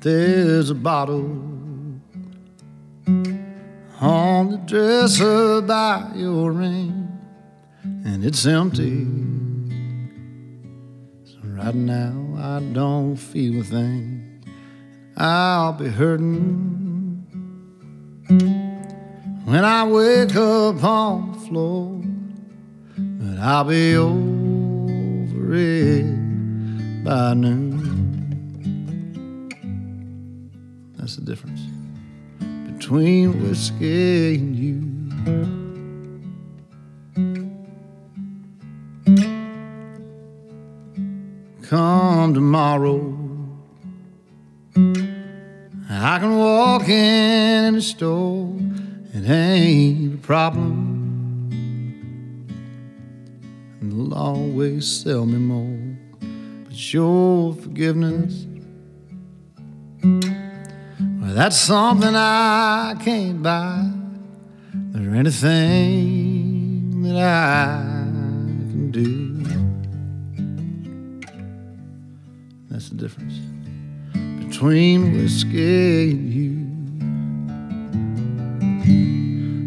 There's a bottle on the dresser by your ring, and it's empty. So right now I don't feel a thing. I'll be hurting when I wake up on the floor but I'll be over it by noon. That's the difference between whiskey and you. Come tomorrow. I can walk in the store, it ain't a problem. They'll always sell me more. But your forgiveness, well, that's something I can't buy. Or anything that I can do. That's the difference between whiskey and you.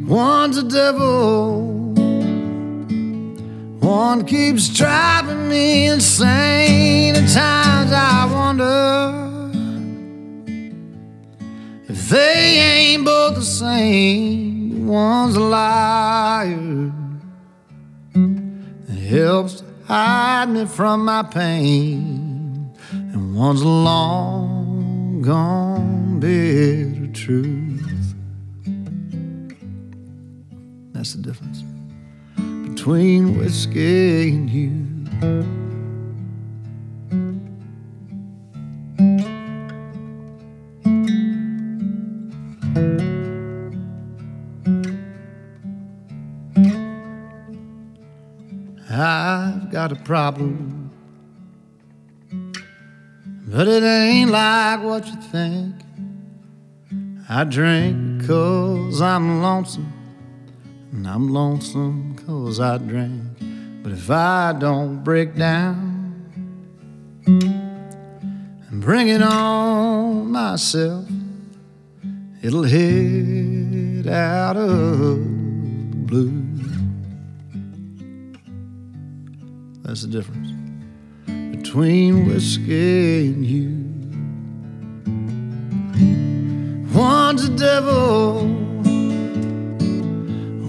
One's a devil, one keeps driving me insane. At times I wonder if they ain't both the same. One's a liar that helps hide me from my pain, and one's a long gone bitter truth. That's the difference between whiskey and you. I've got a problem, but it ain't like what you think. I drink cause I'm lonesome, and I'm lonesome cause I drink. But if I don't break down and bring it on myself, it'll hit out of blue. That's the difference between whiskey and you. One's a devil,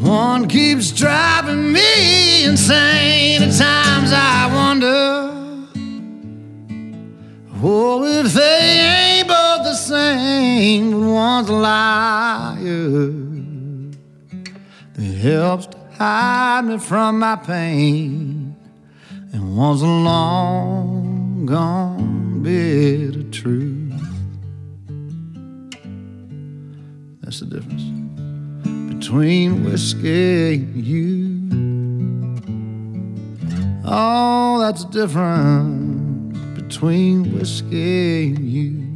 one keeps driving me insane. At times I wonder, oh, if they ain't both the same. But one's a liar that helps to hide me from my pain and one's a long gone bit of truth. That's the difference between whiskey and you. Oh, that's the difference between whiskey and you.